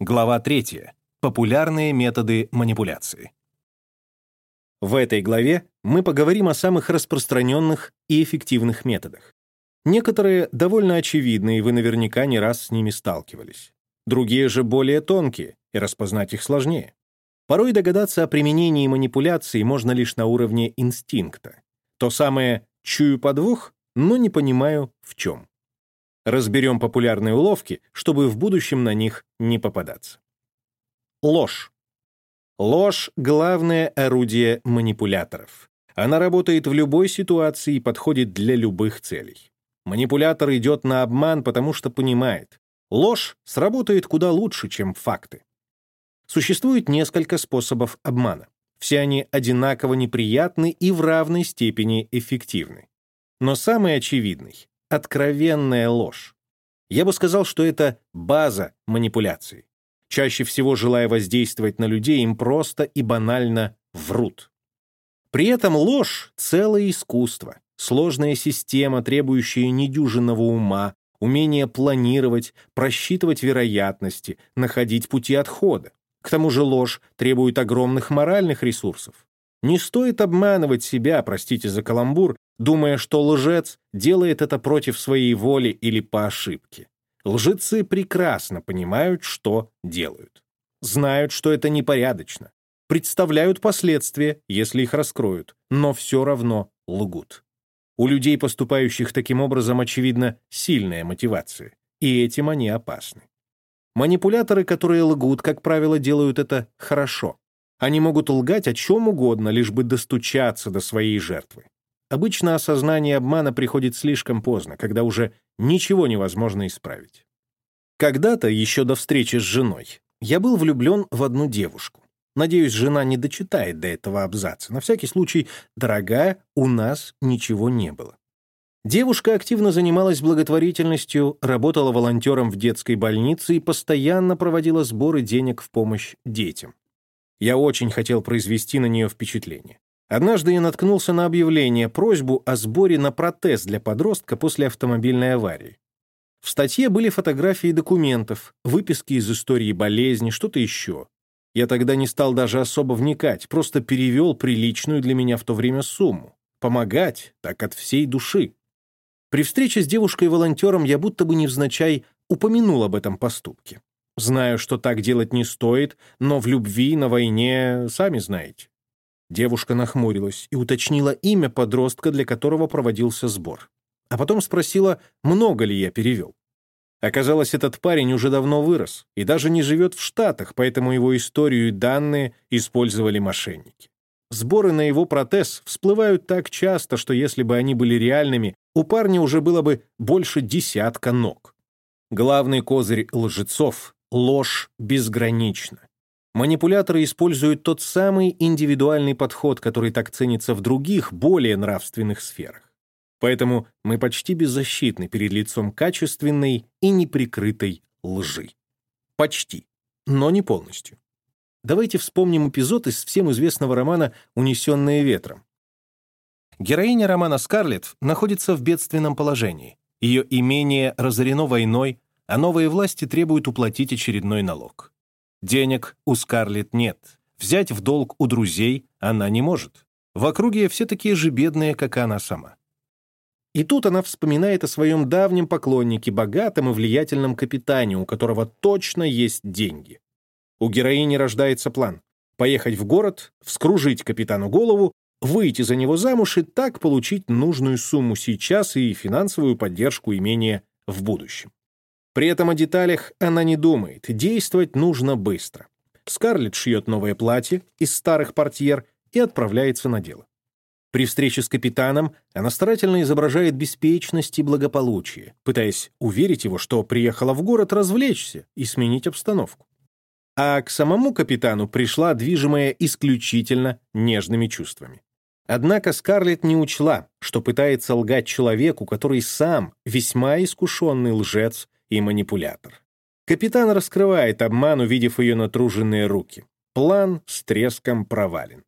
Глава 3. Популярные методы манипуляции. В этой главе мы поговорим о самых распространенных и эффективных методах. Некоторые довольно очевидны, и вы наверняка не раз с ними сталкивались. Другие же более тонкие, и распознать их сложнее. Порой догадаться о применении манипуляции можно лишь на уровне инстинкта. То самое «чую подвох», но не понимаю, в чем. Разберем популярные уловки, чтобы в будущем на них не попадаться. Ложь. Ложь — главное орудие манипуляторов. Она работает в любой ситуации и подходит для любых целей. Манипулятор идет на обман, потому что понимает, ложь сработает куда лучше, чем факты. Существует несколько способов обмана. Все они одинаково неприятны и в равной степени эффективны. Но самый очевидный откровенная ложь. Я бы сказал, что это база манипуляции. Чаще всего, желая воздействовать на людей, им просто и банально врут. При этом ложь — целое искусство, сложная система, требующая недюжинного ума, умения планировать, просчитывать вероятности, находить пути отхода. К тому же ложь требует огромных моральных ресурсов. Не стоит обманывать себя, простите за каламбур, думая, что лжец делает это против своей воли или по ошибке. Лжецы прекрасно понимают, что делают. Знают, что это непорядочно. Представляют последствия, если их раскроют, но все равно лгут. У людей, поступающих таким образом, очевидно, сильная мотивация, и этим они опасны. Манипуляторы, которые лгут, как правило, делают это хорошо. Они могут лгать о чем угодно, лишь бы достучаться до своей жертвы. Обычно осознание обмана приходит слишком поздно, когда уже ничего невозможно исправить. Когда-то, еще до встречи с женой, я был влюблен в одну девушку. Надеюсь, жена не дочитает до этого абзаца. На всякий случай, дорогая, у нас ничего не было. Девушка активно занималась благотворительностью, работала волонтером в детской больнице и постоянно проводила сборы денег в помощь детям. Я очень хотел произвести на нее впечатление. Однажды я наткнулся на объявление, просьбу о сборе на протез для подростка после автомобильной аварии. В статье были фотографии документов, выписки из истории болезни, что-то еще. Я тогда не стал даже особо вникать, просто перевел приличную для меня в то время сумму. Помогать, так от всей души. При встрече с девушкой-волонтером я будто бы невзначай упомянул об этом поступке. Знаю, что так делать не стоит, но в любви, на войне, сами знаете. Девушка нахмурилась и уточнила имя подростка, для которого проводился сбор. А потом спросила, много ли я перевел. Оказалось, этот парень уже давно вырос и даже не живет в Штатах, поэтому его историю и данные использовали мошенники. Сборы на его протез всплывают так часто, что если бы они были реальными, у парня уже было бы больше десятка ног. Главный козырь лжецов — ложь безгранична. Манипуляторы используют тот самый индивидуальный подход, который так ценится в других, более нравственных сферах. Поэтому мы почти беззащитны перед лицом качественной и неприкрытой лжи. Почти, но не полностью. Давайте вспомним эпизод из всем известного романа «Унесенные ветром». Героиня романа Скарлетт находится в бедственном положении. Ее имение разорено войной, а новые власти требуют уплатить очередной налог. Денег у Скарлетт нет. Взять в долг у друзей она не может. В округе все такие же бедные, как она сама. И тут она вспоминает о своем давнем поклоннике, богатом и влиятельном капитане, у которого точно есть деньги. У героини рождается план — поехать в город, вскружить капитану голову, выйти за него замуж и так получить нужную сумму сейчас и финансовую поддержку имения в будущем. При этом о деталях она не думает, действовать нужно быстро. Скарлетт шьет новое платье из старых портьер и отправляется на дело. При встрече с капитаном она старательно изображает беспечность и благополучие, пытаясь уверить его, что приехала в город развлечься и сменить обстановку. А к самому капитану пришла движимая исключительно нежными чувствами. Однако Скарлетт не учла, что пытается лгать человеку, который сам весьма искушенный лжец и манипулятор. Капитан раскрывает обман, увидев ее натруженные руки. План с треском провален.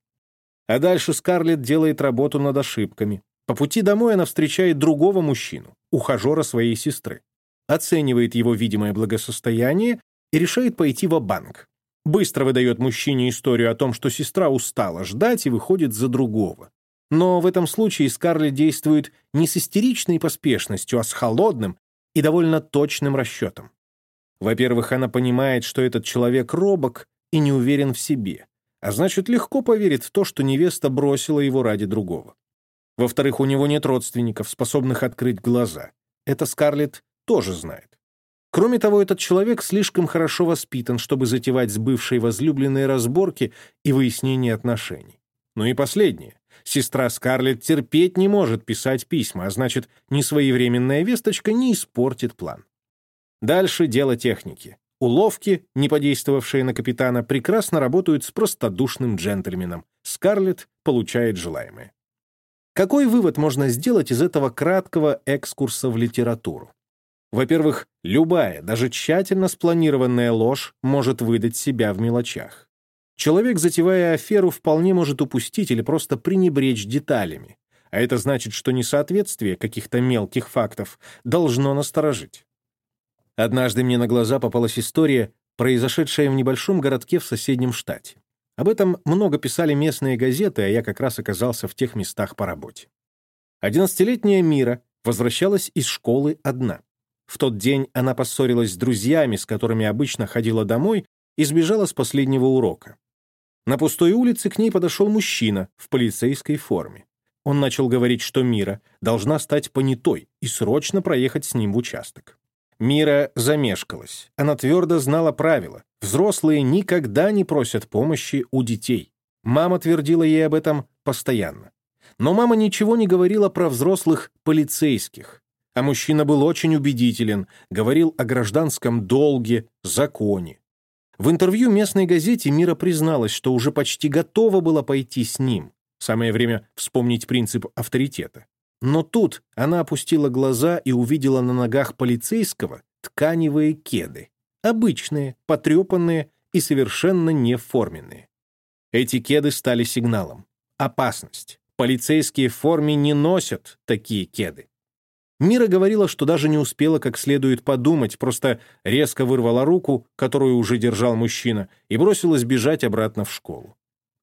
А дальше Скарлетт делает работу над ошибками. По пути домой она встречает другого мужчину, ухажера своей сестры. Оценивает его видимое благосостояние и решает пойти в банк Быстро выдает мужчине историю о том, что сестра устала ждать и выходит за другого. Но в этом случае Скарлетт действует не с истеричной поспешностью, а с холодным и довольно точным расчетом. Во-первых, она понимает, что этот человек робок и не уверен в себе, а значит, легко поверит в то, что невеста бросила его ради другого. Во-вторых, у него нет родственников, способных открыть глаза. Это Скарлетт тоже знает. Кроме того, этот человек слишком хорошо воспитан, чтобы затевать с бывшей возлюбленной разборки и выяснение отношений. Ну и последнее. Сестра Скарлетт терпеть не может писать письма, а значит, несвоевременная весточка не испортит план. Дальше дело техники. Уловки, не подействовавшие на капитана, прекрасно работают с простодушным джентльменом. Скарлетт получает желаемое. Какой вывод можно сделать из этого краткого экскурса в литературу? Во-первых, любая, даже тщательно спланированная ложь может выдать себя в мелочах. Человек, затевая аферу, вполне может упустить или просто пренебречь деталями. А это значит, что несоответствие каких-то мелких фактов должно насторожить. Однажды мне на глаза попалась история, произошедшая в небольшом городке в соседнем штате. Об этом много писали местные газеты, а я как раз оказался в тех местах по работе. Одиннадцатилетняя Мира возвращалась из школы одна. В тот день она поссорилась с друзьями, с которыми обычно ходила домой, и сбежала с последнего урока. На пустой улице к ней подошел мужчина в полицейской форме. Он начал говорить, что Мира должна стать понятой и срочно проехать с ним в участок. Мира замешкалась. Она твердо знала правила. Взрослые никогда не просят помощи у детей. Мама твердила ей об этом постоянно. Но мама ничего не говорила про взрослых полицейских. А мужчина был очень убедителен, говорил о гражданском долге, законе. В интервью местной газете Мира призналась, что уже почти готова была пойти с ним. Самое время вспомнить принцип авторитета. Но тут она опустила глаза и увидела на ногах полицейского тканевые кеды. Обычные, потрепанные и совершенно неформенные. Эти кеды стали сигналом. Опасность. Полицейские в форме не носят такие кеды. Мира говорила, что даже не успела как следует подумать, просто резко вырвала руку, которую уже держал мужчина, и бросилась бежать обратно в школу.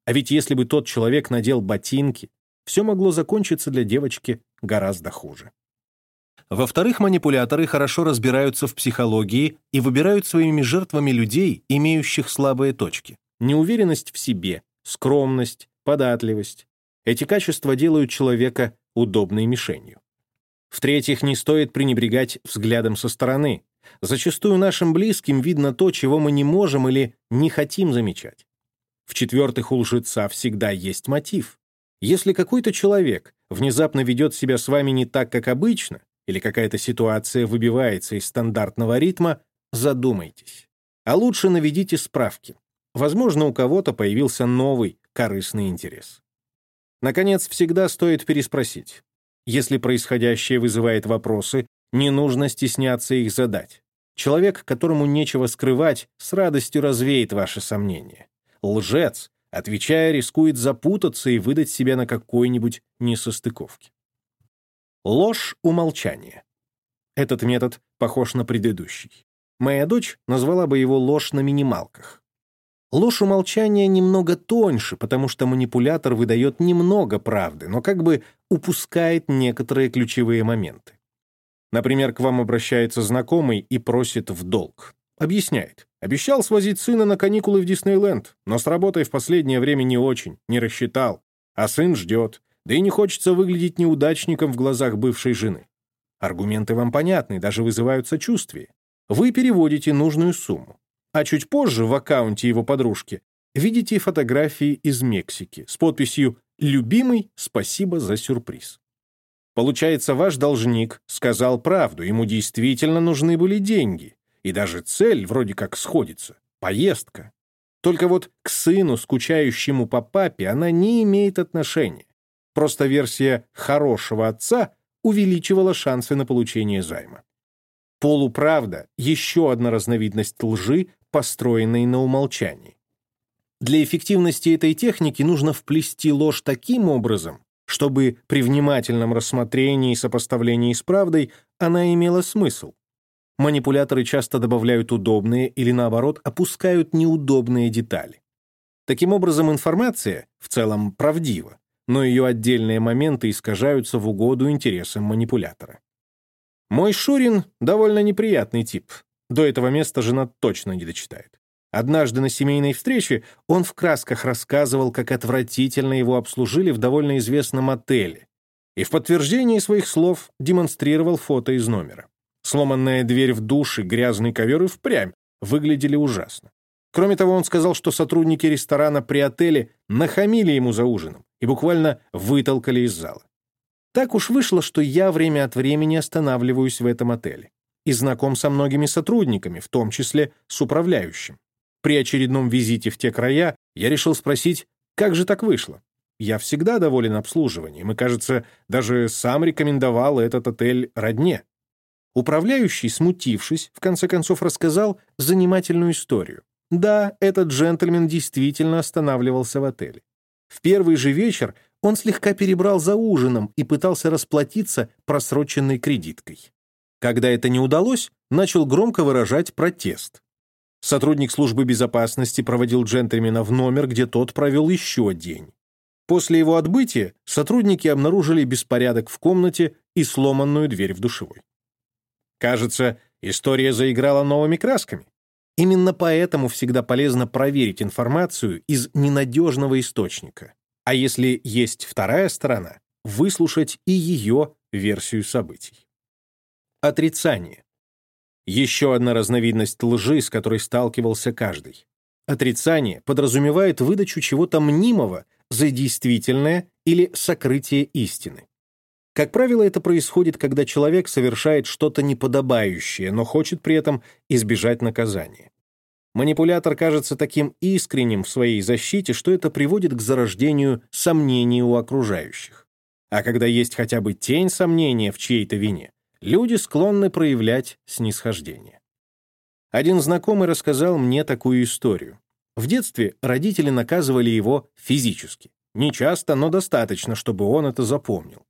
А ведь если бы тот человек надел ботинки, все могло закончиться для девочки гораздо хуже. Во-вторых, манипуляторы хорошо разбираются в психологии и выбирают своими жертвами людей, имеющих слабые точки. Неуверенность в себе, скромность, податливость. Эти качества делают человека удобной мишенью. В-третьих, не стоит пренебрегать взглядом со стороны. Зачастую нашим близким видно то, чего мы не можем или не хотим замечать. В-четвертых, у лжеца всегда есть мотив. Если какой-то человек внезапно ведет себя с вами не так, как обычно, или какая-то ситуация выбивается из стандартного ритма, задумайтесь. А лучше наведите справки. Возможно, у кого-то появился новый корыстный интерес. Наконец, всегда стоит переспросить. Если происходящее вызывает вопросы, не нужно стесняться их задать. Человек, которому нечего скрывать, с радостью развеет ваши сомнения. Лжец, отвечая, рискует запутаться и выдать себя на какой-нибудь несостыковке. Ложь умолчания. Этот метод похож на предыдущий. Моя дочь назвала бы его ложь на минималках. Ложь умолчания немного тоньше, потому что манипулятор выдает немного правды, но как бы упускает некоторые ключевые моменты. Например, к вам обращается знакомый и просит в долг. Объясняет. Обещал свозить сына на каникулы в Диснейленд, но с работой в последнее время не очень, не рассчитал. А сын ждет, да и не хочется выглядеть неудачником в глазах бывшей жены. Аргументы вам понятны, даже вызывают сочувствие. Вы переводите нужную сумму а чуть позже в аккаунте его подружки видите фотографии из Мексики с подписью «Любимый, спасибо за сюрприз». Получается, ваш должник сказал правду, ему действительно нужны были деньги, и даже цель вроде как сходится — поездка. Только вот к сыну, скучающему по папе, она не имеет отношения. Просто версия «хорошего отца» увеличивала шансы на получение займа. Полуправда — еще одна разновидность лжи, построенной на умолчании. Для эффективности этой техники нужно вплести ложь таким образом, чтобы при внимательном рассмотрении и сопоставлении с правдой она имела смысл. манипуляторы часто добавляют удобные или, наоборот, опускают неудобные детали. Таким образом, информация в целом правдива, но ее отдельные моменты искажаются в угоду интересам манипулятора. Мой Шурин — довольно неприятный тип. До этого места жена точно не дочитает. Однажды на семейной встрече он в красках рассказывал, как отвратительно его обслужили в довольно известном отеле, и в подтверждении своих слов демонстрировал фото из номера. Сломанная дверь в душ и грязный ковер и впрямь выглядели ужасно. Кроме того, он сказал, что сотрудники ресторана при отеле нахамили ему за ужином и буквально вытолкали из зала. Так уж вышло, что я время от времени останавливаюсь в этом отеле и знаком со многими сотрудниками, в том числе с управляющим. При очередном визите в те края я решил спросить, как же так вышло? Я всегда доволен обслуживанием и, кажется, даже сам рекомендовал этот отель родне. Управляющий, смутившись, в конце концов рассказал занимательную историю. Да, этот джентльмен действительно останавливался в отеле. В первый же вечер он слегка перебрал за ужином и пытался расплатиться просроченной кредиткой. Когда это не удалось, начал громко выражать протест. Сотрудник службы безопасности проводил джентльмена в номер, где тот провел еще день. После его отбытия сотрудники обнаружили беспорядок в комнате и сломанную дверь в душевой. Кажется, история заиграла новыми красками. Именно поэтому всегда полезно проверить информацию из ненадежного источника. А если есть вторая сторона, выслушать и ее версию событий. Отрицание. Еще одна разновидность лжи, с которой сталкивался каждый. Отрицание подразумевает выдачу чего-то мнимого за действительное или сокрытие истины. Как правило, это происходит, когда человек совершает что-то неподобающее, но хочет при этом избежать наказания. Манипулятор кажется таким искренним в своей защите, что это приводит к зарождению сомнений у окружающих. А когда есть хотя бы тень сомнения в чьей-то вине, люди склонны проявлять снисхождение. Один знакомый рассказал мне такую историю. В детстве родители наказывали его физически. Не часто, но достаточно, чтобы он это запомнил.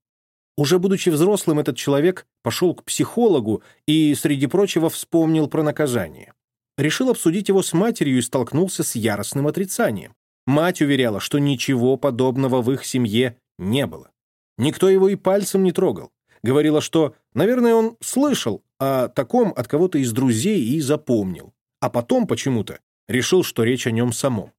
Уже будучи взрослым, этот человек пошел к психологу и, среди прочего, вспомнил про наказание. Решил обсудить его с матерью и столкнулся с яростным отрицанием. Мать уверяла, что ничего подобного в их семье не было. Никто его и пальцем не трогал. Говорила, что, наверное, он слышал о таком от кого-то из друзей и запомнил. А потом почему-то решил, что речь о нем самом.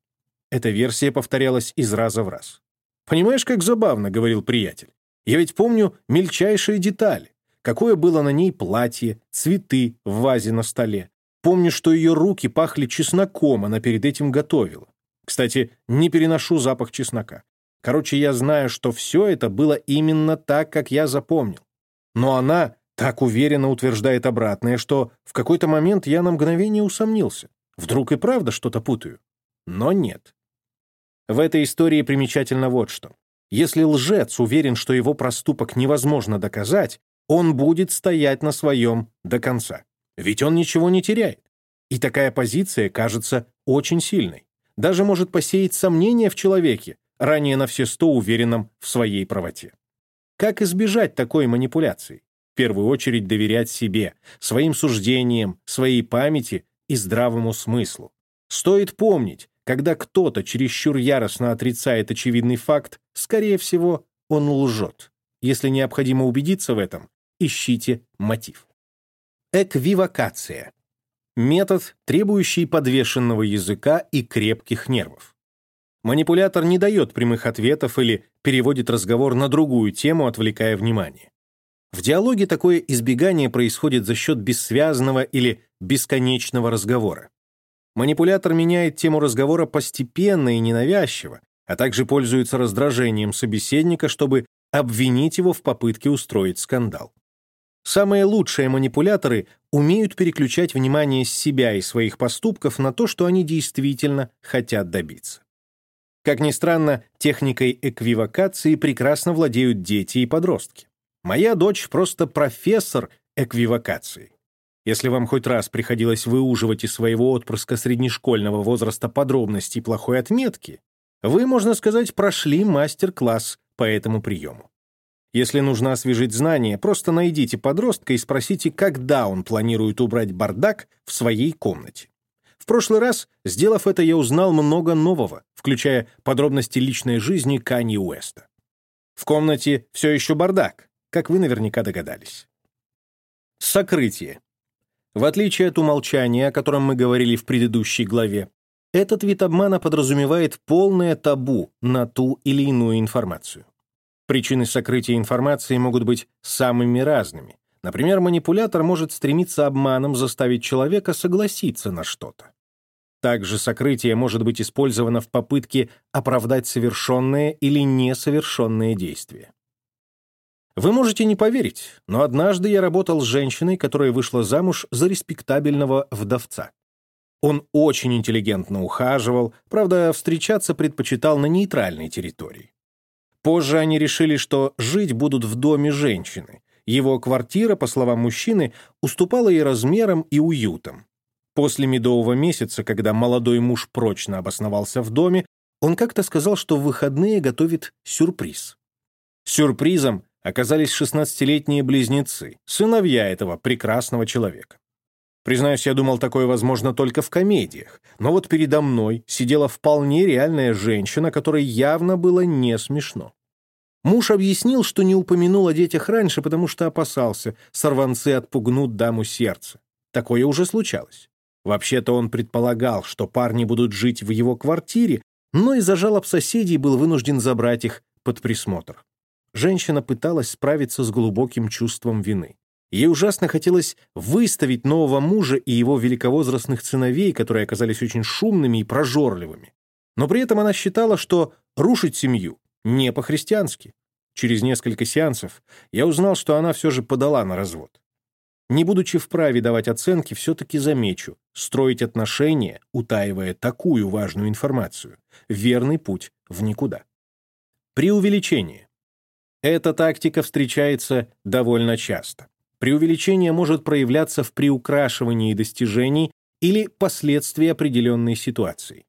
Эта версия повторялась из раза в раз. «Понимаешь, как забавно», — говорил приятель. «Я ведь помню мельчайшие детали. Какое было на ней платье, цветы в вазе на столе. Помню, что ее руки пахли чесноком, она перед этим готовила. Кстати, не переношу запах чеснока. Короче, я знаю, что все это было именно так, как я запомнил. Но она так уверенно утверждает обратное, что в какой-то момент я на мгновение усомнился. Вдруг и правда что-то путаю? Но нет. В этой истории примечательно вот что. Если лжец уверен, что его проступок невозможно доказать, он будет стоять на своем до конца. Ведь он ничего не теряет. И такая позиция кажется очень сильной. Даже может посеять сомнения в человеке, ранее на все сто уверенном в своей правоте. Как избежать такой манипуляции? В первую очередь доверять себе, своим суждениям, своей памяти и здравому смыслу. Стоит помнить, когда кто-то чересчур яростно отрицает очевидный факт, скорее всего, он лжет. Если необходимо убедиться в этом, ищите мотив. Эквивокация. Метод, требующий подвешенного языка и крепких нервов. Манипулятор не дает прямых ответов или переводит разговор на другую тему, отвлекая внимание. В диалоге такое избегание происходит за счет бессвязного или бесконечного разговора. Манипулятор меняет тему разговора постепенно и ненавязчиво, а также пользуется раздражением собеседника, чтобы обвинить его в попытке устроить скандал. Самые лучшие манипуляторы умеют переключать внимание с себя и своих поступков на то, что они действительно хотят добиться. Как ни странно, техникой эквивокации прекрасно владеют дети и подростки. Моя дочь просто профессор эквивокации. Если вам хоть раз приходилось выуживать из своего отпрыска среднешкольного возраста подробности плохой отметки, вы, можно сказать, прошли мастер-класс по этому приему. Если нужно освежить знания, просто найдите подростка и спросите, когда он планирует убрать бардак в своей комнате. В прошлый раз, сделав это, я узнал много нового, включая подробности личной жизни Канье Уэста. В комнате все еще бардак, как вы наверняка догадались. Сокрытие. В отличие от умолчания, о котором мы говорили в предыдущей главе, этот вид обмана подразумевает полное табу на ту или иную информацию. Причины сокрытия информации могут быть самыми разными. Например, манипулятор может стремиться обманом заставить человека согласиться на что-то. Также сокрытие может быть использовано в попытке оправдать совершенное или несовершенное действие. Вы можете не поверить, но однажды я работал с женщиной, которая вышла замуж за респектабельного вдовца. Он очень интеллигентно ухаживал, правда, встречаться предпочитал на нейтральной территории. Позже они решили, что жить будут в доме женщины. Его квартира, по словам мужчины, уступала ей размером и уютом. После медового месяца, когда молодой муж прочно обосновался в доме, он как-то сказал, что в выходные готовит сюрприз. Сюрпризом оказались 16-летние близнецы, сыновья этого прекрасного человека. Признаюсь, я думал, такое возможно только в комедиях. Но вот передо мной сидела вполне реальная женщина, которой явно было не смешно. Муж объяснил, что не упомянул о детях раньше, потому что опасался, сорванцы отпугнут даму сердца. Такое уже случалось. Вообще-то он предполагал, что парни будут жить в его квартире, но из-за жалоб соседей был вынужден забрать их под присмотр. Женщина пыталась справиться с глубоким чувством вины. Ей ужасно хотелось выставить нового мужа и его великовозрастных сыновей, которые оказались очень шумными и прожорливыми. Но при этом она считала, что рушить семью не по-христиански. Через несколько сеансов я узнал, что она все же подала на развод. Не будучи вправе давать оценки, все-таки замечу, строить отношения, утаивая такую важную информацию, верный путь в никуда. Преувеличение. Эта тактика встречается довольно часто. Преувеличение может проявляться в приукрашивании достижений или последствий определенной ситуации.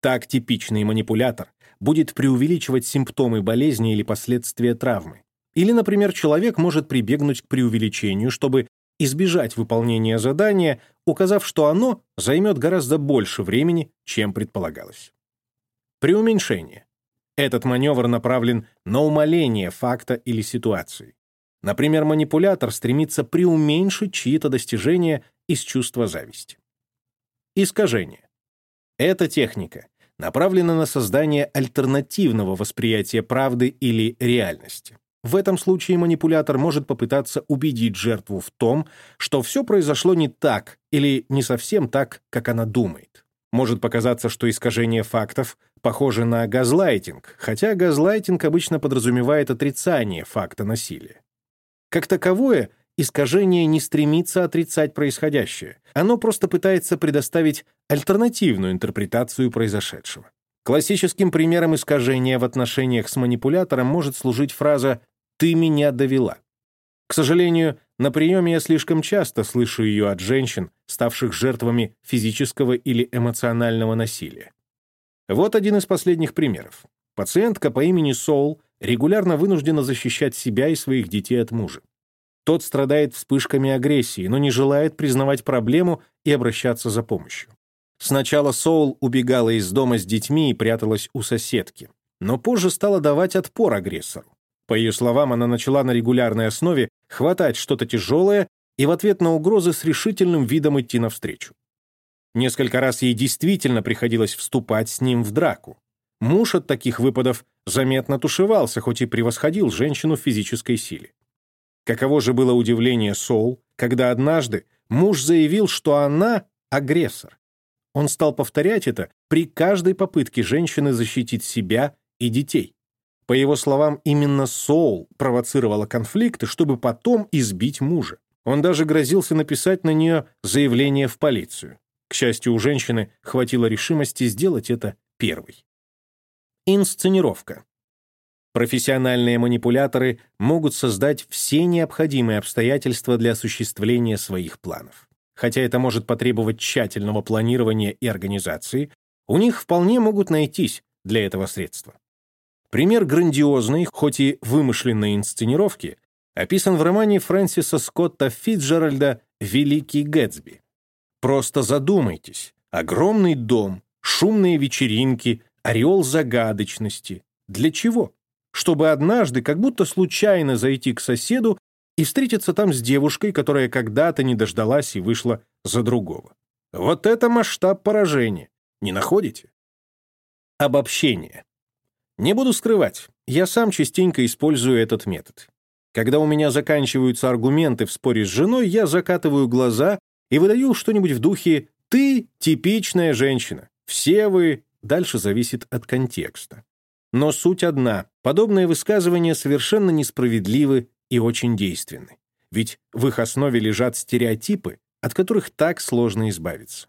Так типичный манипулятор будет преувеличивать симптомы болезни или последствия травмы. Или, например, человек может прибегнуть к преувеличению, чтобы избежать выполнения задания, указав, что оно займет гораздо больше времени, чем предполагалось. Преуменьшение. Этот маневр направлен на умаление факта или ситуации. Например, манипулятор стремится преуменьшить чьи-то достижения из чувства зависти. Искажение. Эта техника направлена на создание альтернативного восприятия правды или реальности. В этом случае манипулятор может попытаться убедить жертву в том, что все произошло не так или не совсем так, как она думает. Может показаться, что искажение фактов похоже на газлайтинг, хотя газлайтинг обычно подразумевает отрицание факта насилия. Как таковое, искажение не стремится отрицать происходящее. Оно просто пытается предоставить альтернативную интерпретацию произошедшего. Классическим примером искажения в отношениях с манипулятором может служить фраза «ты меня довела». К сожалению, на приеме я слишком часто слышу ее от женщин, ставших жертвами физического или эмоционального насилия. Вот один из последних примеров. Пациентка по имени Соул регулярно вынуждена защищать себя и своих детей от мужа. Тот страдает вспышками агрессии, но не желает признавать проблему и обращаться за помощью. Сначала Соул убегала из дома с детьми и пряталась у соседки, но позже стала давать отпор агрессору. По ее словам, она начала на регулярной основе хватать что-то тяжелое и в ответ на угрозы с решительным видом идти навстречу. Несколько раз ей действительно приходилось вступать с ним в драку. Муж от таких выпадов заметно тушевался, хоть и превосходил женщину в физической силе. Каково же было удивление Соул, когда однажды муж заявил, что она — агрессор. Он стал повторять это при каждой попытке женщины защитить себя и детей. По его словам, именно Соул провоцировала конфликты, чтобы потом избить мужа. Он даже грозился написать на нее заявление в полицию. К счастью, у женщины хватило решимости сделать это первой. Инсценировка. Профессиональные манипуляторы могут создать все необходимые обстоятельства для осуществления своих планов. Хотя это может потребовать тщательного планирования и организации, у них вполне могут найтись для этого средства. Пример грандиозной, хоть и вымышленной инсценировки описан в романе Фрэнсиса Скотта Фитджеральда «Великий Гэтсби». Просто задумайтесь. Огромный дом, шумные вечеринки, ореол загадочности. Для чего? Чтобы однажды как будто случайно зайти к соседу и встретиться там с девушкой, которая когда-то не дождалась и вышла за другого. Вот это масштаб поражения. Не находите? Обобщение. Не буду скрывать, я сам частенько использую этот метод. Когда у меня заканчиваются аргументы в споре с женой, я закатываю глаза и выдаю что-нибудь в духе «ты типичная женщина, все вы...» Дальше зависит от контекста. Но суть одна. Подобные высказывания совершенно несправедливы и очень действенны. Ведь в их основе лежат стереотипы, от которых так сложно избавиться.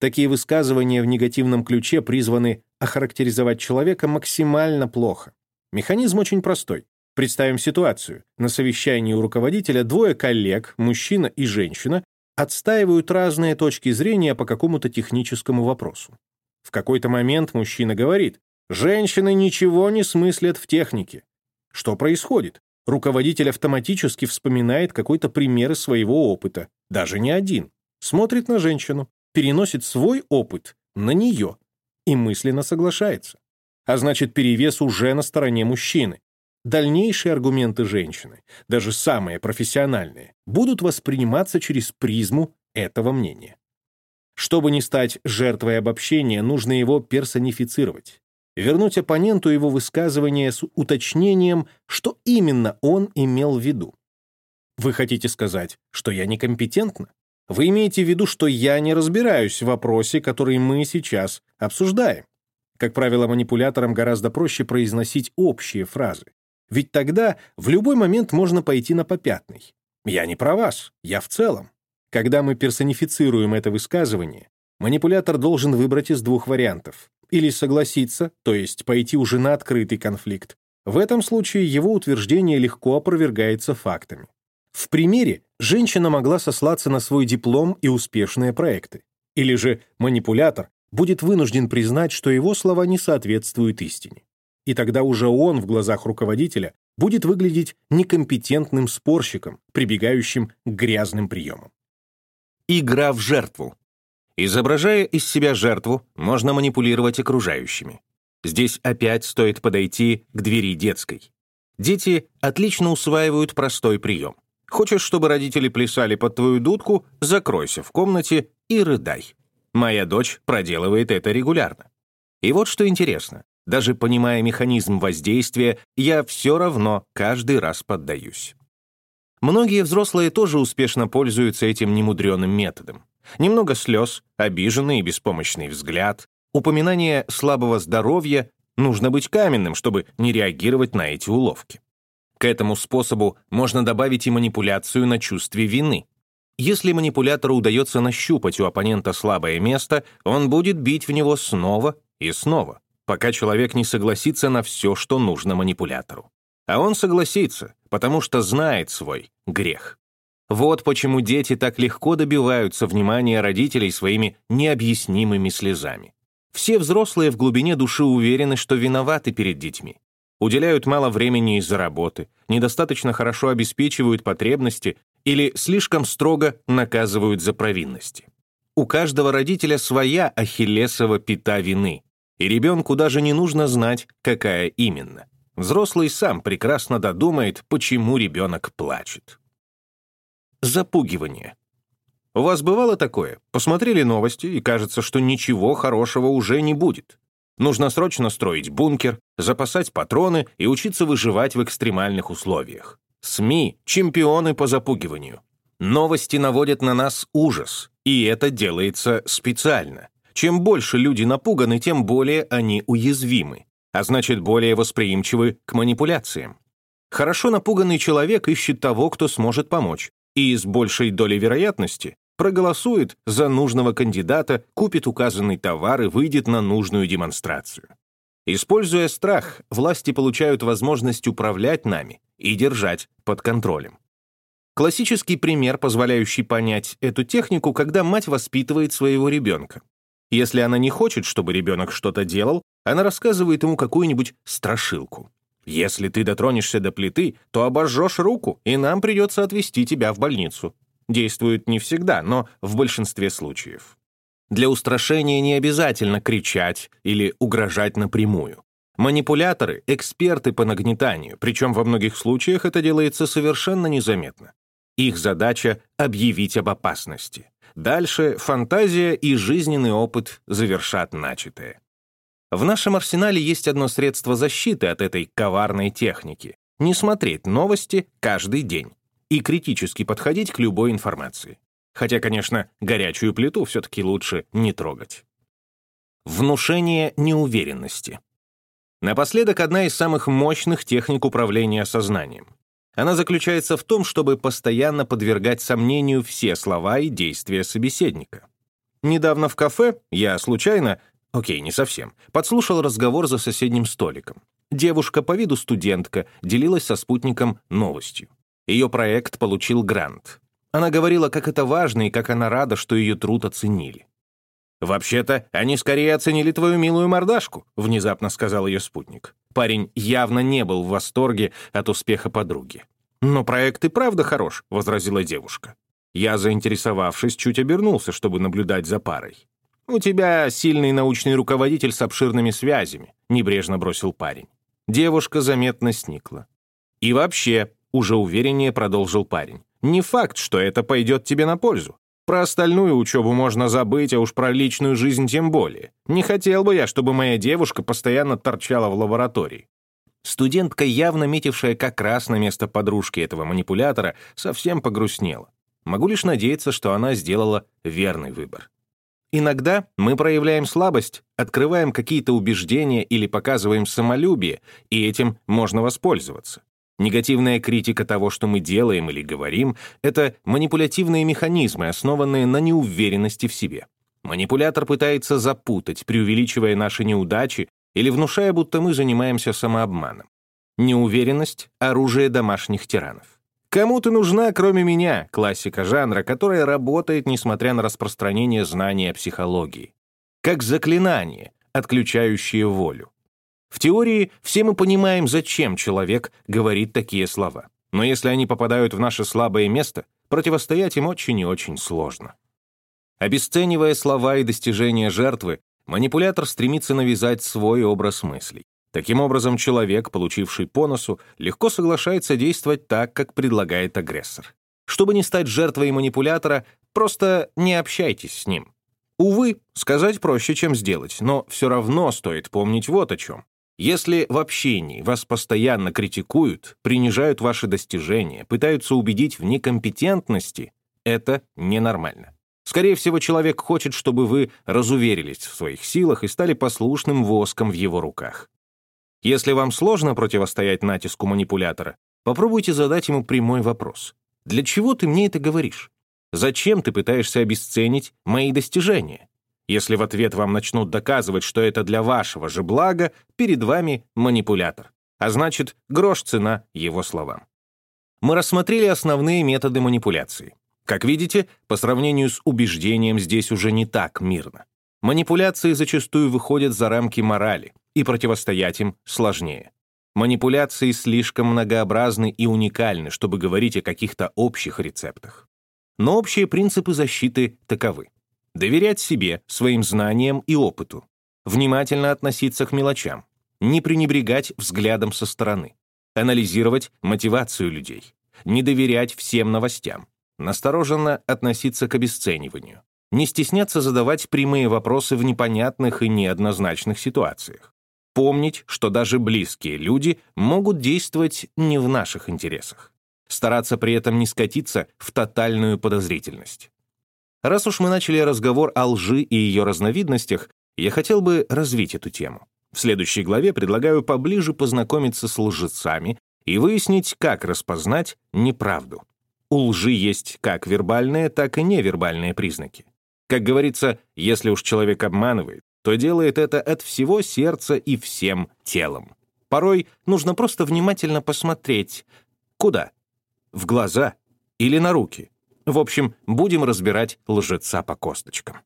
Такие высказывания в негативном ключе призваны охарактеризовать человека максимально плохо. Механизм очень простой. Представим ситуацию. На совещании у руководителя двое коллег, мужчина и женщина, отстаивают разные точки зрения по какому-то техническому вопросу. В какой-то момент мужчина говорит, женщины ничего не смыслят в технике. Что происходит? Руководитель автоматически вспоминает какой-то пример из своего опыта, даже не один. Смотрит на женщину, переносит свой опыт на нее и мысленно соглашается. А значит, перевес уже на стороне мужчины. Дальнейшие аргументы женщины, даже самые профессиональные, будут восприниматься через призму этого мнения. Чтобы не стать жертвой обобщения, нужно его персонифицировать. Вернуть оппоненту его высказывание с уточнением, что именно он имел в виду. Вы хотите сказать, что я некомпетентна? Вы имеете в виду, что я не разбираюсь в вопросе, который мы сейчас обсуждаем. Как правило, манипуляторам гораздо проще произносить общие фразы. Ведь тогда в любой момент можно пойти на попятный. Я не про вас, я в целом. Когда мы персонифицируем это высказывание, манипулятор должен выбрать из двух вариантов. Или согласиться, то есть пойти уже на открытый конфликт. В этом случае его утверждение легко опровергается фактами. В примере женщина могла сослаться на свой диплом и успешные проекты. Или же манипулятор будет вынужден признать, что его слова не соответствуют истине и тогда уже он в глазах руководителя будет выглядеть некомпетентным спорщиком, прибегающим к грязным приемам. Игра в жертву. Изображая из себя жертву, можно манипулировать окружающими. Здесь опять стоит подойти к двери детской. Дети отлично усваивают простой прием. Хочешь, чтобы родители плясали под твою дудку, закройся в комнате и рыдай. Моя дочь проделывает это регулярно. И вот что интересно. Даже понимая механизм воздействия, я все равно каждый раз поддаюсь. Многие взрослые тоже успешно пользуются этим немудреным методом. Немного слез, обиженный и беспомощный взгляд, упоминание слабого здоровья, нужно быть каменным, чтобы не реагировать на эти уловки. К этому способу можно добавить и манипуляцию на чувстве вины. Если манипулятору удается нащупать у оппонента слабое место, он будет бить в него снова и снова пока человек не согласится на все, что нужно манипулятору. А он согласится, потому что знает свой грех. Вот почему дети так легко добиваются внимания родителей своими необъяснимыми слезами. Все взрослые в глубине души уверены, что виноваты перед детьми. Уделяют мало времени из-за работы, недостаточно хорошо обеспечивают потребности или слишком строго наказывают за провинности. У каждого родителя своя ахиллесова пята вины, и ребенку даже не нужно знать, какая именно. Взрослый сам прекрасно додумает, почему ребенок плачет. Запугивание. У вас бывало такое? Посмотрели новости, и кажется, что ничего хорошего уже не будет. Нужно срочно строить бункер, запасать патроны и учиться выживать в экстремальных условиях. СМИ — чемпионы по запугиванию. Новости наводят на нас ужас, и это делается специально. Чем больше люди напуганы, тем более они уязвимы, а значит, более восприимчивы к манипуляциям. Хорошо напуганный человек ищет того, кто сможет помочь, и с большей долей вероятности проголосует за нужного кандидата, купит указанный товар и выйдет на нужную демонстрацию. Используя страх, власти получают возможность управлять нами и держать под контролем. Классический пример, позволяющий понять эту технику, когда мать воспитывает своего ребенка. Если она не хочет, чтобы ребенок что-то делал, Она рассказывает ему какую-нибудь страшилку. Если ты дотронешься до плиты, то обожжешь руку, и нам придется отвезти тебя в больницу. Действует не всегда, но в большинстве случаев. Для устрашения не обязательно кричать или угрожать напрямую. Манипуляторы — эксперты по нагнетанию, причем во многих случаях это делается совершенно незаметно. Их задача — объявить об опасности. Дальше фантазия и жизненный опыт завершат начатое. В нашем арсенале есть одно средство защиты от этой коварной техники — не смотреть новости каждый день и критически подходить к любой информации. Хотя, конечно, горячую плиту все-таки лучше не трогать. Внушение неуверенности. Напоследок, одна из самых мощных техник управления сознанием. Она заключается в том, чтобы постоянно подвергать сомнению все слова и действия собеседника. Недавно в кафе я случайно Окей, не совсем. Подслушал разговор за соседним столиком. Девушка по виду студентка делилась со спутником новостью. Ее проект получил грант. Она говорила, как это важно и как она рада, что ее труд оценили. «Вообще-то, они скорее оценили твою милую мордашку», — внезапно сказал ее спутник. Парень явно не был в восторге от успеха подруги. «Но проект и правда хорош», — возразила девушка. Я, заинтересовавшись, чуть обернулся, чтобы наблюдать за парой. «У тебя сильный научный руководитель с обширными связями», — небрежно бросил парень. Девушка заметно сникла. «И вообще», — уже увереннее продолжил парень, «не факт, что это пойдет тебе на пользу. Про остальную учебу можно забыть, а уж про личную жизнь тем более. Не хотел бы я, чтобы моя девушка постоянно торчала в лаборатории». Студентка, явно метившая как раз на место подружки этого манипулятора, совсем погрустнела. Могу лишь надеяться, что она сделала верный выбор. Иногда мы проявляем слабость, открываем какие-то убеждения или показываем самолюбие, и этим можно воспользоваться. Негативная критика того, что мы делаем или говорим, это манипулятивные механизмы, основанные на неуверенности в себе. Манипулятор пытается запутать, преувеличивая наши неудачи или внушая, будто мы занимаемся самообманом. Неуверенность — оружие домашних тиранов. «Кому ты нужна, кроме меня?» — классика жанра, которая работает, несмотря на распространение знаний о психологии. Как заклинание, отключающее волю. В теории все мы понимаем, зачем человек говорит такие слова. Но если они попадают в наше слабое место, противостоять им очень и очень сложно. Обесценивая слова и достижения жертвы, манипулятор стремится навязать свой образ мыслей. Таким образом, человек, получивший по носу, легко соглашается действовать так, как предлагает агрессор. Чтобы не стать жертвой манипулятора, просто не общайтесь с ним. Увы, сказать проще, чем сделать, но все равно стоит помнить вот о чем. Если в общении вас постоянно критикуют, принижают ваши достижения, пытаются убедить в некомпетентности, это ненормально. Скорее всего, человек хочет, чтобы вы разуверились в своих силах и стали послушным воском в его руках. Если вам сложно противостоять натиску манипулятора, попробуйте задать ему прямой вопрос. «Для чего ты мне это говоришь? Зачем ты пытаешься обесценить мои достижения?» Если в ответ вам начнут доказывать, что это для вашего же блага, перед вами манипулятор. А значит, грош цена его словам. Мы рассмотрели основные методы манипуляции. Как видите, по сравнению с убеждением здесь уже не так мирно. Манипуляции зачастую выходят за рамки морали, и противостоять им сложнее. Манипуляции слишком многообразны и уникальны, чтобы говорить о каких-то общих рецептах. Но общие принципы защиты таковы. Доверять себе, своим знаниям и опыту. Внимательно относиться к мелочам. Не пренебрегать взглядом со стороны. Анализировать мотивацию людей. Не доверять всем новостям. Настороженно относиться к обесцениванию. Не стесняться задавать прямые вопросы в непонятных и неоднозначных ситуациях помнить, что даже близкие люди могут действовать не в наших интересах. Стараться при этом не скатиться в тотальную подозрительность. Раз уж мы начали разговор о лжи и ее разновидностях, я хотел бы развить эту тему. В следующей главе предлагаю поближе познакомиться с лжецами и выяснить, как распознать неправду. У лжи есть как вербальные, так и невербальные признаки. Как говорится, если уж человек обманывает, то делает это от всего сердца и всем телом. Порой нужно просто внимательно посмотреть. Куда? В глаза или на руки? В общем, будем разбирать лжеца по косточкам.